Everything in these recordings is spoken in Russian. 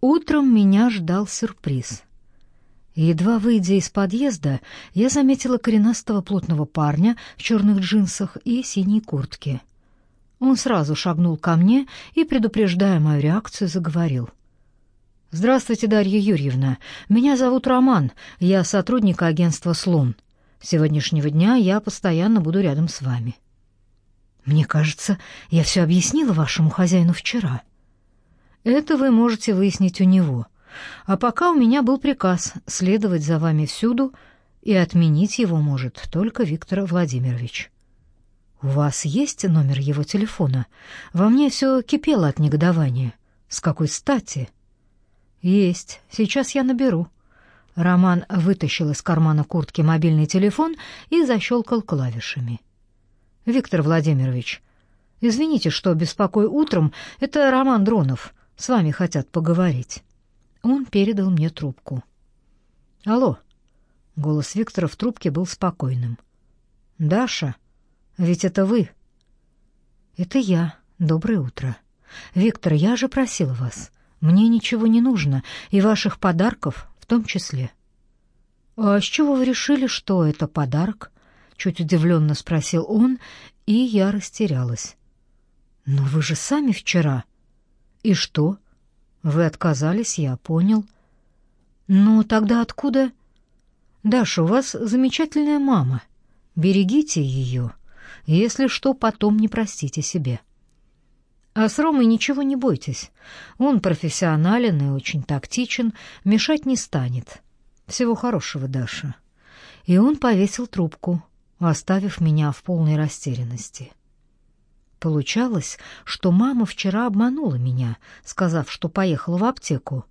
Утром меня ждал сюрприз. Едва выйдя из подъезда, я заметила коренастого плотного парня в черных джинсах и синей куртке. Он сразу шагнул ко мне и, предупреждая мою реакцию, заговорил. «Здравствуйте, Дарья Юрьевна. Меня зовут Роман. Я сотрудник агентства «Слон». С сегодняшнего дня я постоянно буду рядом с вами». «Мне кажется, я все объяснила вашему хозяину вчера». «Это вы можете выяснить у него. А пока у меня был приказ следовать за вами всюду, и отменить его может только Виктор Владимирович». «У вас есть номер его телефона? Во мне все кипело от негодования. С какой стати?» «Есть. Сейчас я наберу». Роман вытащил из кармана куртки мобильный телефон и защелкал клавишами. «Виктор Владимирович, извините, что беспокою утром. Это Роман Дронов. С вами хотят поговорить». Он передал мне трубку. «Алло». Голос Виктора в трубке был спокойным. «Даша?» Ведь это вы. Это я. Доброе утро. Виктор, я же просила вас. Мне ничего не нужно, и ваших подарков в том числе. А с чего вы решили, что это подарок? Чуть удивленно спросил он, и я растерялась. Но вы же сами вчера. И что? Вы отказались, я понял. Ну, тогда откуда? Даша, у вас замечательная мама. Берегите ее. Если что, потом не простите себе. А с Ромой ничего не бойтесь. Он профессионален и очень тактичен, мешать не станет. Всего хорошего, Даша. И он повесил трубку, оставив меня в полной растерянности. Получалось, что мама вчера обманула меня, сказав, что поехала в аптеку,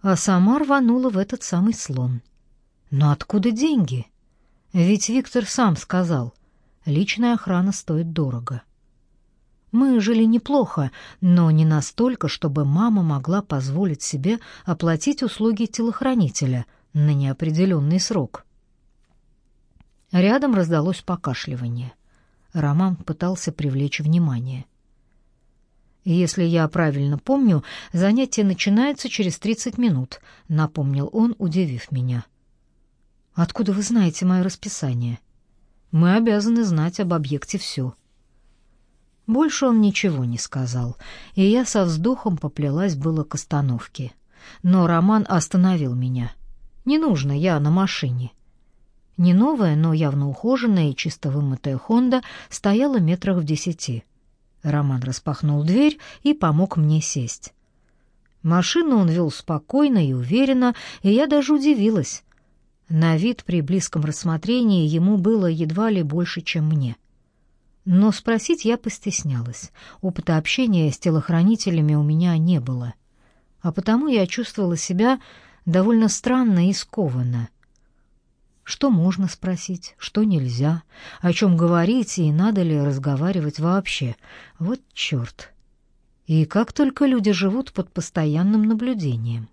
а сама рванула в этот самый слон. Но откуда деньги? Ведь Виктор сам сказал, Личная охрана стоит дорого. Мы жили неплохо, но не настолько, чтобы мама могла позволить себе оплатить услуги телохранителя на неопределенный срок. Рядом раздалось покашливание. Роман пытался привлечь внимание. «Если я правильно помню, занятие начинается через 30 минут», — напомнил он, удивив меня. «Откуда вы знаете мое расписание?» Мы обязаны знать об объекте все. Больше он ничего не сказал, и я со вздохом поплелась было к остановке. Но Роман остановил меня. «Не нужно, я на машине». Не новая, но явно ухоженная и чисто вымытая «Хонда» стояла метрах в десяти. Роман распахнул дверь и помог мне сесть. Машину он вел спокойно и уверенно, и я даже удивилась. На вид при близком рассмотрении ему было едва ли больше, чем мне. Но спросить я постеснялась. Опыта общения с телохранителями у меня не было. А потому я чувствовала себя довольно странно и скованно. Что можно спросить, что нельзя, о чем говорить и надо ли разговаривать вообще. Вот черт. И как только люди живут под постоянным наблюдением.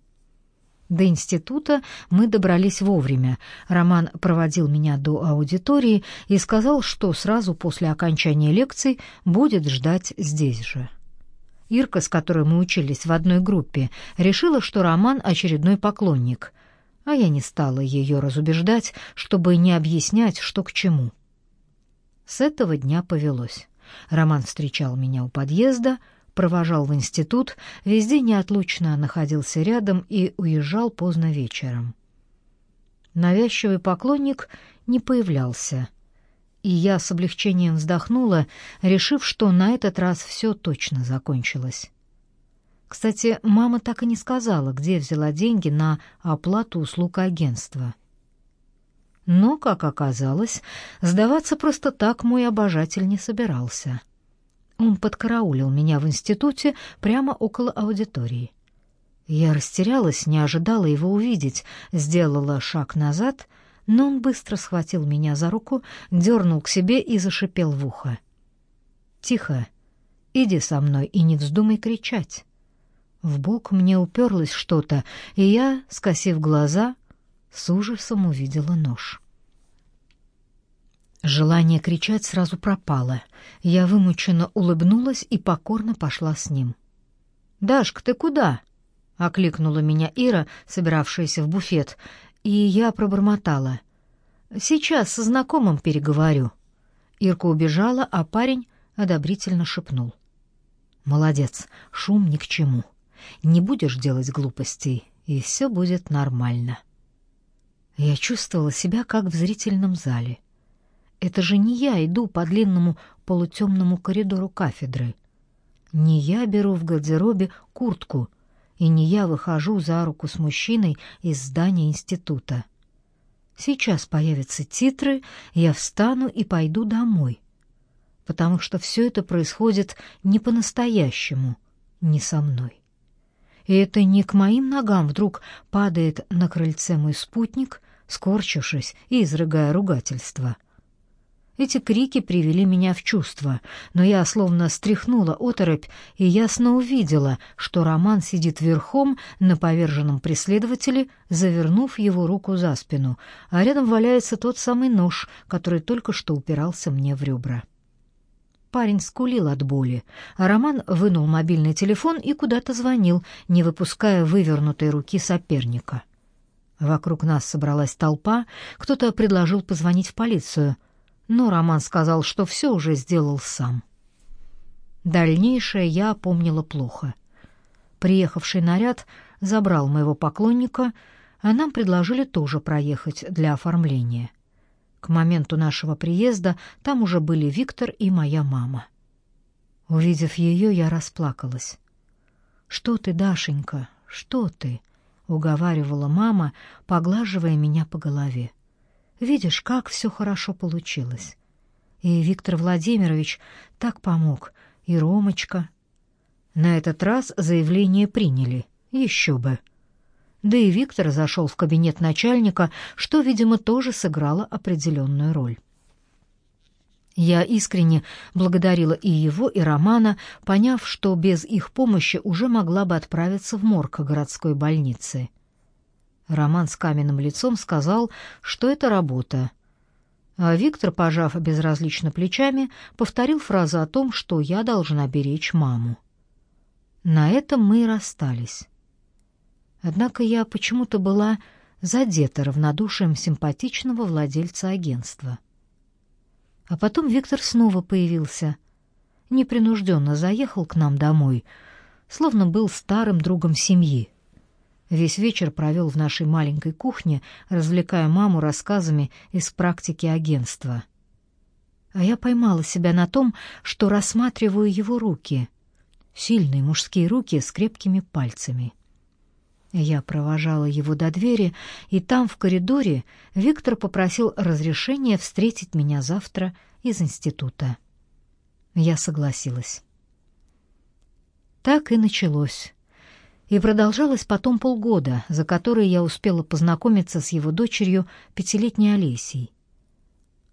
До института мы добрались вовремя. Роман проводил меня до аудитории и сказал, что сразу после окончания лекций будет ждать здесь же. Ирка, с которой мы учились в одной группе, решила, что Роман очередной поклонник, а я не стала ее разубеждать, чтобы не объяснять, что к чему. С этого дня повелось. Роман встречал меня у подъезда, провожал в институт, везде неотлучно находился рядом и уезжал поздно вечером. Навязчивый поклонник не появлялся, и я с облегчением вздохнула, решив, что на этот раз все точно закончилось. Кстати, мама так и не сказала, где взяла деньги на оплату услуг агентства. Но, как оказалось, сдаваться просто так мой обожатель не собирался. Он подкараулил меня в институте прямо около аудитории. Я растерялась, не ожидала его увидеть, сделала шаг назад, но он быстро схватил меня за руку, дернул к себе и зашипел в ухо. «Тихо, иди со мной и не вздумай кричать». В бок мне уперлось что-то, и я, скосив глаза, с ужасом увидела нож. Желание кричать сразу пропало. Я вымученно улыбнулась и покорно пошла с ним. «Дашка, ты куда?» окликнула меня Ира, собиравшаяся в буфет, и я пробормотала. «Сейчас со знакомым переговорю». Ирка убежала, а парень одобрительно шепнул. «Молодец, шум ни к чему. Не будешь делать глупостей, и все будет нормально». Я чувствовала себя как в зрительном зале. Это же не я иду по длинному полутемному коридору кафедры. Не я беру в гардеробе куртку, и не я выхожу за руку с мужчиной из здания института. Сейчас появятся титры, я встану и пойду домой, потому что все это происходит не по-настоящему, не со мной. И это не к моим ногам вдруг падает на крыльце мой спутник, скорчившись и изрыгая ругательство. Эти крики привели меня в чувство, но я словно стряхнула оторопь и ясно увидела, что Роман сидит верхом на поверженном преследователе, завернув его руку за спину, а рядом валяется тот самый нож, который только что упирался мне в ребра. Парень скулил от боли, Роман вынул мобильный телефон и куда-то звонил, не выпуская вывернутой руки соперника. Вокруг нас собралась толпа, кто-то предложил позвонить в полицию, но Роман сказал, что все уже сделал сам. Дальнейшее я помнила плохо. Приехавший наряд забрал моего поклонника, а нам предложили тоже проехать для оформления. К моменту нашего приезда там уже были Виктор и моя мама. Увидев ее, я расплакалась. «Что ты, Дашенька, что ты?» уговаривала мама, поглаживая меня по голове. Видишь, как все хорошо получилось. И Виктор Владимирович так помог, и Ромочка. На этот раз заявление приняли. Еще бы. Да и Виктор зашел в кабинет начальника, что, видимо, тоже сыграло определенную роль. Я искренне благодарила и его, и Романа, поняв, что без их помощи уже могла бы отправиться в морг городской больницы. Роман с каменным лицом сказал, что это работа. А Виктор, пожав безразлично плечами, повторил фразу о том, что я должна беречь маму. На этом мы и расстались. Однако я почему-то была задета равнодушием симпатичного владельца агентства. А потом Виктор снова появился. Непринужденно заехал к нам домой, словно был старым другом семьи. Весь вечер провел в нашей маленькой кухне, развлекая маму рассказами из практики агентства. А я поймала себя на том, что рассматриваю его руки. Сильные мужские руки с крепкими пальцами. Я провожала его до двери, и там, в коридоре, Виктор попросил разрешения встретить меня завтра из института. Я согласилась. Так и началось. И продолжалось потом полгода, за которые я успела познакомиться с его дочерью, пятилетней Олесей.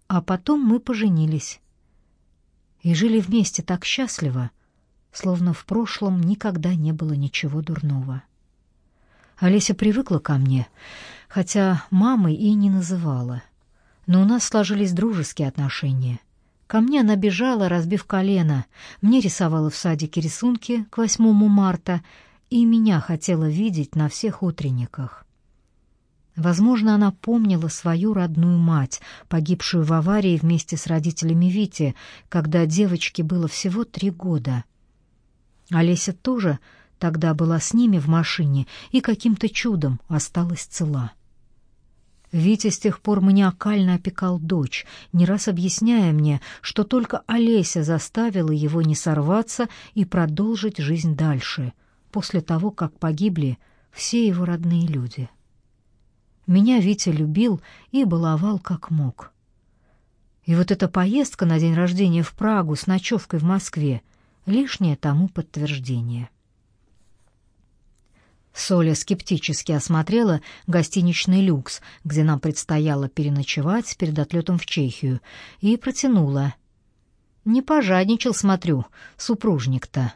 А потом мы поженились. И жили вместе так счастливо, словно в прошлом никогда не было ничего дурного. Олеся привыкла ко мне, хотя мамой и не называла. Но у нас сложились дружеские отношения. Ко мне она бежала, разбив колено, мне рисовала в садике рисунки к 8 марта, и меня хотела видеть на всех утренниках. Возможно, она помнила свою родную мать, погибшую в аварии вместе с родителями Вити, когда девочке было всего три года. Олеся тоже Тогда была с ними в машине и каким-то чудом осталась цела. Витя с тех пор маниакально опекал дочь, не раз объясняя мне, что только Олеся заставила его не сорваться и продолжить жизнь дальше, после того, как погибли все его родные люди. Меня Витя любил и баловал как мог. И вот эта поездка на день рождения в Прагу с ночевкой в Москве — лишнее тому подтверждение. Соля скептически осмотрела гостиничный люкс, где нам предстояло переночевать перед отлетом в Чехию, и протянула. «Не пожадничал, смотрю, супружник-то».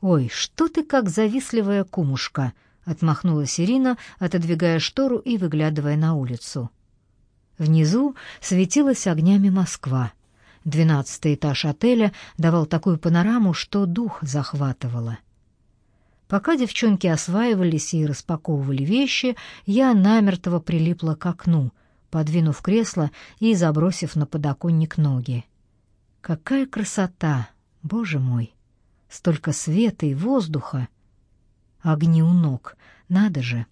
«Ой, что ты как завистливая кумушка!» — отмахнулась Ирина, отодвигая штору и выглядывая на улицу. Внизу светилась огнями Москва. Двенадцатый этаж отеля давал такую панораму, что дух захватывало. Пока девчонки осваивались и распаковывали вещи, я намертво прилипла к окну, подвинув кресло и забросив на подоконник ноги. Какая красота, боже мой! Столько света и воздуха! Огни у ног, надо же!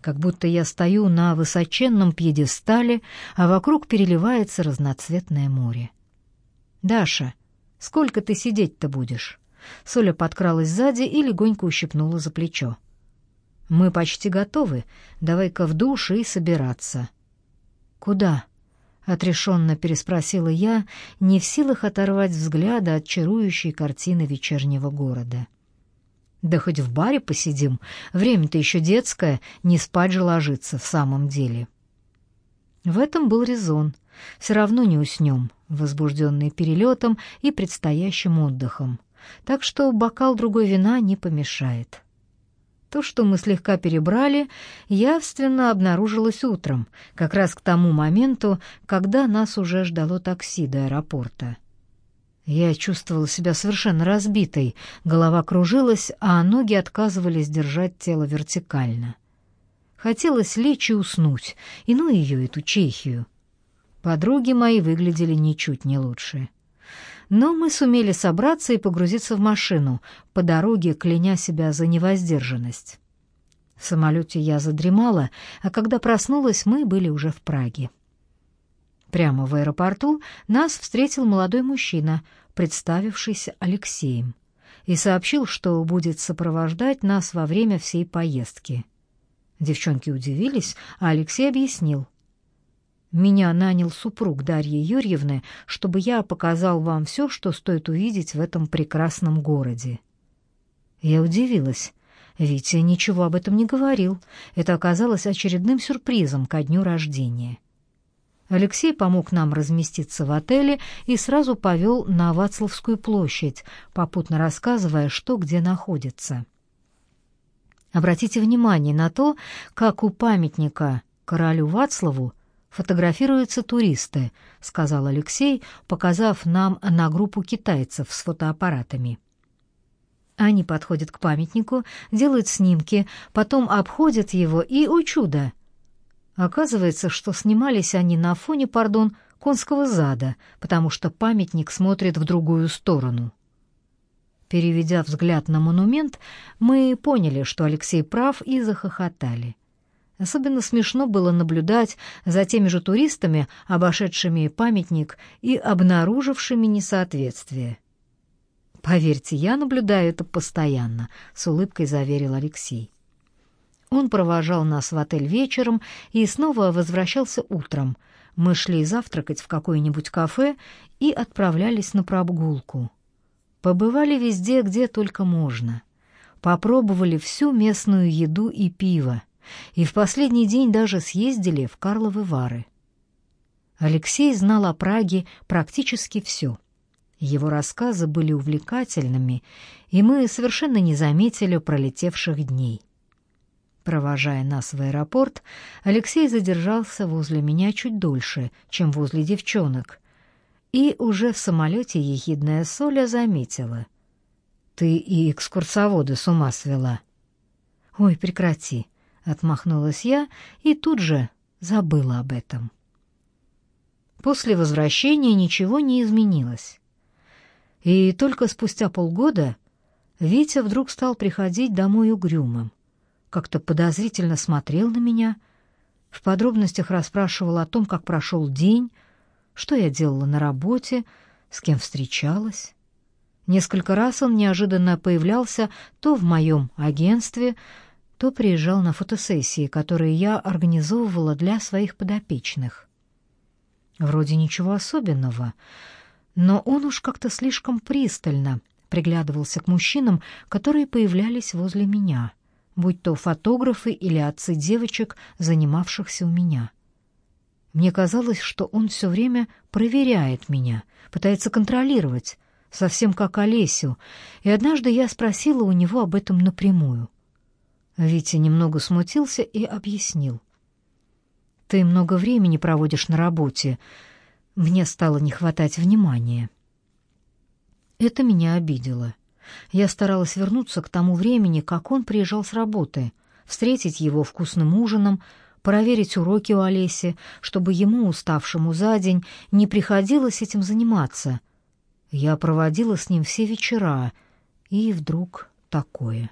Как будто я стою на высоченном пьедестале, а вокруг переливается разноцветное море. «Даша, сколько ты сидеть-то будешь?» Соля подкралась сзади и легонько ущипнула за плечо. «Мы почти готовы. Давай-ка в душ и собираться». «Куда?» — отрешенно переспросила я, не в силах оторвать взгляда от чарующей картины вечернего города. «Да хоть в баре посидим. Время-то еще детское, не спать же ложиться в самом деле». В этом был резон. Все равно не уснем, возбужденные перелетом и предстоящим отдыхом так что бокал другой вина не помешает. То, что мы слегка перебрали, явственно обнаружилось утром, как раз к тому моменту, когда нас уже ждало такси до аэропорта. Я чувствовала себя совершенно разбитой, голова кружилась, а ноги отказывались держать тело вертикально. Хотелось лечь и уснуть, и ну ее, эту Чехию. Подруги мои выглядели ничуть не лучше но мы сумели собраться и погрузиться в машину, по дороге кляня себя за невоздержанность. В самолете я задремала, а когда проснулась, мы были уже в Праге. Прямо в аэропорту нас встретил молодой мужчина, представившийся Алексеем, и сообщил, что будет сопровождать нас во время всей поездки. Девчонки удивились, а Алексей объяснил — меня нанял супруг Дарьи Юрьевны, чтобы я показал вам все, что стоит увидеть в этом прекрасном городе. Я удивилась. Витя ничего об этом не говорил. Это оказалось очередным сюрпризом ко дню рождения. Алексей помог нам разместиться в отеле и сразу повел на Вацлавскую площадь, попутно рассказывая, что где находится. Обратите внимание на то, как у памятника королю Вацлаву фотографируются туристы», — сказал Алексей, показав нам на группу китайцев с фотоаппаратами. Они подходят к памятнику, делают снимки, потом обходят его и, о чудо! Оказывается, что снимались они на фоне, пардон, конского зада, потому что памятник смотрит в другую сторону. Переведя взгляд на монумент, мы поняли, что Алексей прав, и захохотали. Особенно смешно было наблюдать за теми же туристами, обошедшими памятник и обнаружившими несоответствие. «Поверьте, я наблюдаю это постоянно», — с улыбкой заверил Алексей. Он провожал нас в отель вечером и снова возвращался утром. Мы шли завтракать в какое-нибудь кафе и отправлялись на прогулку. Побывали везде, где только можно. Попробовали всю местную еду и пиво и в последний день даже съездили в Карловы Вары. Алексей знал о Праге практически все. Его рассказы были увлекательными, и мы совершенно не заметили пролетевших дней. Провожая нас в аэропорт, Алексей задержался возле меня чуть дольше, чем возле девчонок, и уже в самолете ехидная Соля заметила. «Ты и экскурсоводы с ума свела». «Ой, прекрати», Отмахнулась я и тут же забыла об этом. После возвращения ничего не изменилось. И только спустя полгода Витя вдруг стал приходить домой угрюмым. Как-то подозрительно смотрел на меня, в подробностях расспрашивал о том, как прошел день, что я делала на работе, с кем встречалась. Несколько раз он неожиданно появлялся то в моем агентстве, то приезжал на фотосессии, которые я организовывала для своих подопечных. Вроде ничего особенного, но он уж как-то слишком пристально приглядывался к мужчинам, которые появлялись возле меня, будь то фотографы или отцы девочек, занимавшихся у меня. Мне казалось, что он все время проверяет меня, пытается контролировать, совсем как Олесю, и однажды я спросила у него об этом напрямую. Витя немного смутился и объяснил. «Ты много времени проводишь на работе. Мне стало не хватать внимания». Это меня обидело. Я старалась вернуться к тому времени, как он приезжал с работы, встретить его вкусным ужином, проверить уроки у Олеси, чтобы ему, уставшему за день, не приходилось этим заниматься. Я проводила с ним все вечера, и вдруг такое.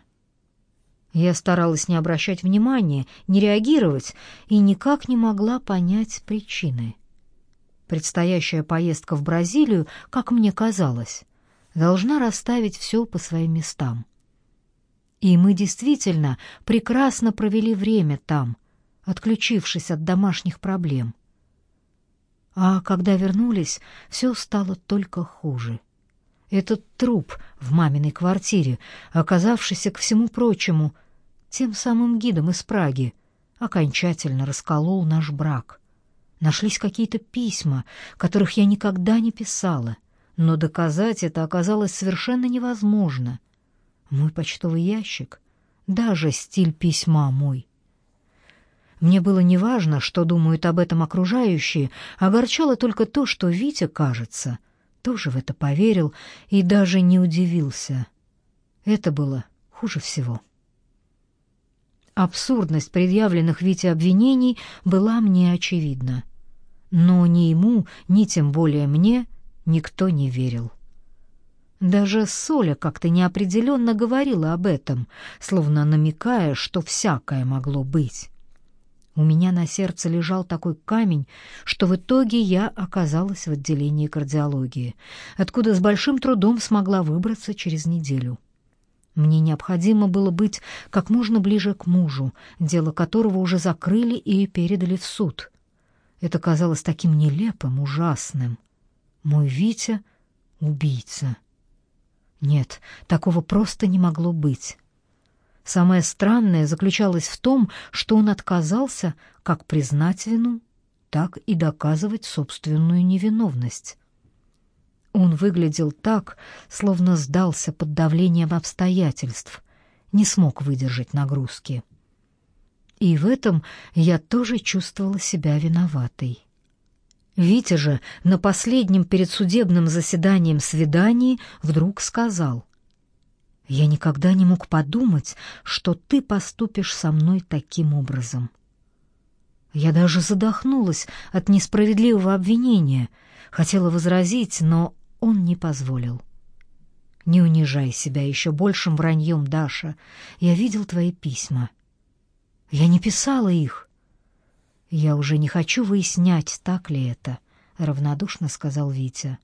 Я старалась не обращать внимания, не реагировать и никак не могла понять причины. Предстоящая поездка в Бразилию, как мне казалось, должна расставить все по своим местам. И мы действительно прекрасно провели время там, отключившись от домашних проблем. А когда вернулись, все стало только хуже. Этот труп в маминой квартире, оказавшийся ко всему прочему тем самым гидом из Праги, окончательно расколол наш брак. Нашлись какие-то письма, которых я никогда не писала, но доказать это оказалось совершенно невозможно. Мой почтовый ящик, даже стиль письма мой. Мне было неважно, что думают об этом окружающие, огорчало только то, что Витя, кажется, тоже в это поверил и даже не удивился. Это было хуже всего. Абсурдность предъявленных Вите обвинений была мне очевидна. Но ни ему, ни тем более мне никто не верил. Даже Соля как-то неопределенно говорила об этом, словно намекая, что всякое могло быть. У меня на сердце лежал такой камень, что в итоге я оказалась в отделении кардиологии, откуда с большим трудом смогла выбраться через неделю. Мне необходимо было быть как можно ближе к мужу, дело которого уже закрыли и передали в суд. Это казалось таким нелепым, ужасным. Мой Витя — убийца. Нет, такого просто не могло быть. Самое странное заключалось в том, что он отказался как признать вину, так и доказывать собственную невиновность. Он выглядел так, словно сдался под давлением обстоятельств, не смог выдержать нагрузки. И в этом я тоже чувствовала себя виноватой. Витя же на последнем перед судебным заседанием свидании вдруг сказал, «Я никогда не мог подумать, что ты поступишь со мной таким образом». Я даже задохнулась от несправедливого обвинения, хотела возразить, но он не позволил. Не унижай себя еще большим враньем, Даша. Я видел твои письма. Я не писала их. Я уже не хочу выяснять, так ли это, равнодушно сказал Витя.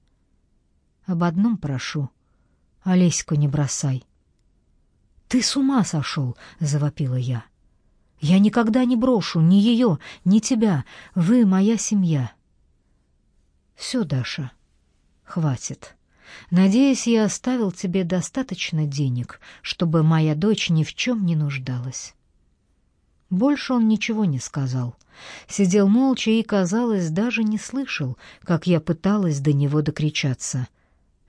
Об одном прошу. Олеську не бросай. Ты с ума сошел, завопила я. Я никогда не брошу ни ее, ни тебя. Вы моя семья. Все, Даша, Хватит. Надеюсь, я оставил тебе достаточно денег, чтобы моя дочь ни в чем не нуждалась. Больше он ничего не сказал. Сидел молча и, казалось, даже не слышал, как я пыталась до него докричаться,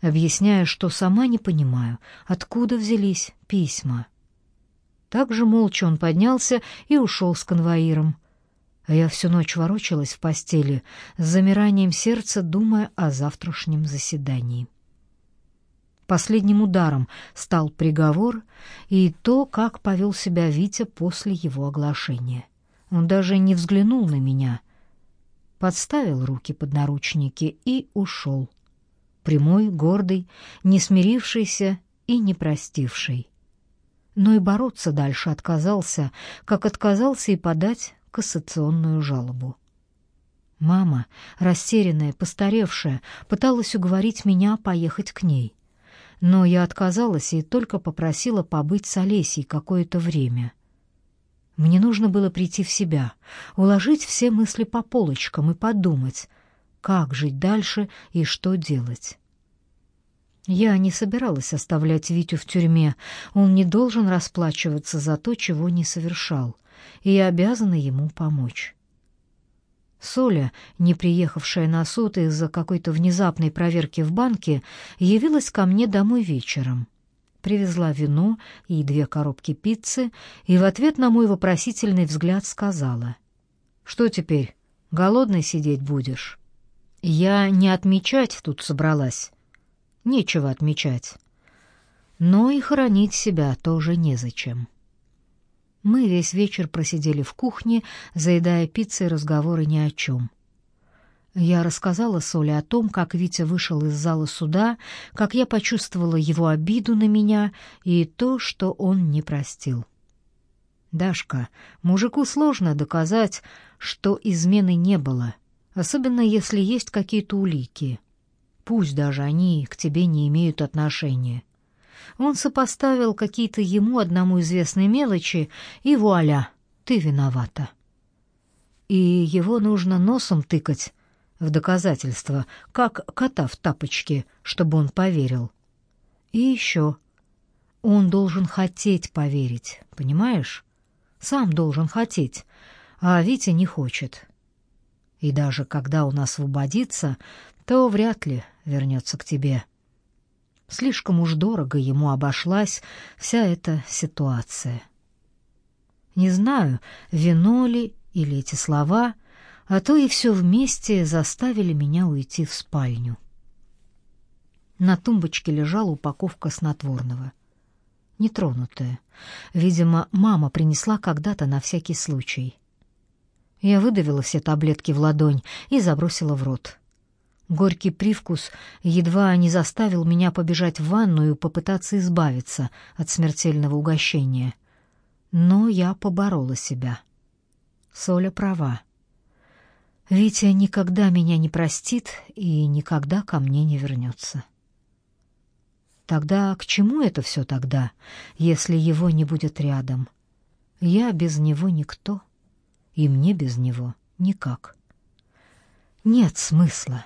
объясняя, что сама не понимаю, откуда взялись письма. Так же молча он поднялся и ушел с конвоиром а я всю ночь ворочалась в постели, с замиранием сердца думая о завтрашнем заседании. Последним ударом стал приговор и то, как повел себя Витя после его оглашения. Он даже не взглянул на меня, подставил руки под наручники и ушел. Прямой, гордый, не смирившийся и не простивший. Но и бороться дальше отказался, как отказался и подать кассационную жалобу. Мама, растерянная, постаревшая, пыталась уговорить меня поехать к ней. Но я отказалась и только попросила побыть с Олесей какое-то время. Мне нужно было прийти в себя, уложить все мысли по полочкам и подумать, как жить дальше и что делать. Я не собиралась оставлять Витю в тюрьме, он не должен расплачиваться за то, чего не совершал и я обязана ему помочь. Соля, не приехавшая на суд из-за какой-то внезапной проверки в банке, явилась ко мне домой вечером. Привезла вино и две коробки пиццы и в ответ на мой вопросительный взгляд сказала: "Что теперь? Голодной сидеть будешь?" Я не отмечать тут собралась. Нечего отмечать. но и хоронить себя тоже незачем. Мы весь вечер просидели в кухне, заедая пиццей разговоры ни о чем. Я рассказала Соле о том, как Витя вышел из зала суда, как я почувствовала его обиду на меня и то, что он не простил. «Дашка, мужику сложно доказать, что измены не было, особенно если есть какие-то улики. Пусть даже они к тебе не имеют отношения». Он сопоставил какие-то ему одному известные мелочи, и вуаля, ты виновата. И его нужно носом тыкать в доказательство, как кота в тапочке, чтобы он поверил. И еще. Он должен хотеть поверить, понимаешь? Сам должен хотеть, а Витя не хочет. И даже когда он освободится, то вряд ли вернется к тебе. Слишком уж дорого ему обошлась вся эта ситуация. Не знаю, вино ли или эти слова, а то и все вместе заставили меня уйти в спальню. На тумбочке лежала упаковка снотворного. Нетронутая. Видимо, мама принесла когда-то на всякий случай. Я выдавила все таблетки в ладонь и забросила в рот. Горький привкус едва не заставил меня побежать в ванную и попытаться избавиться от смертельного угощения. Но я поборола себя. Соля права. Витя никогда меня не простит и никогда ко мне не вернется. Тогда к чему это все тогда, если его не будет рядом? Я без него никто, и мне без него никак. Нет смысла.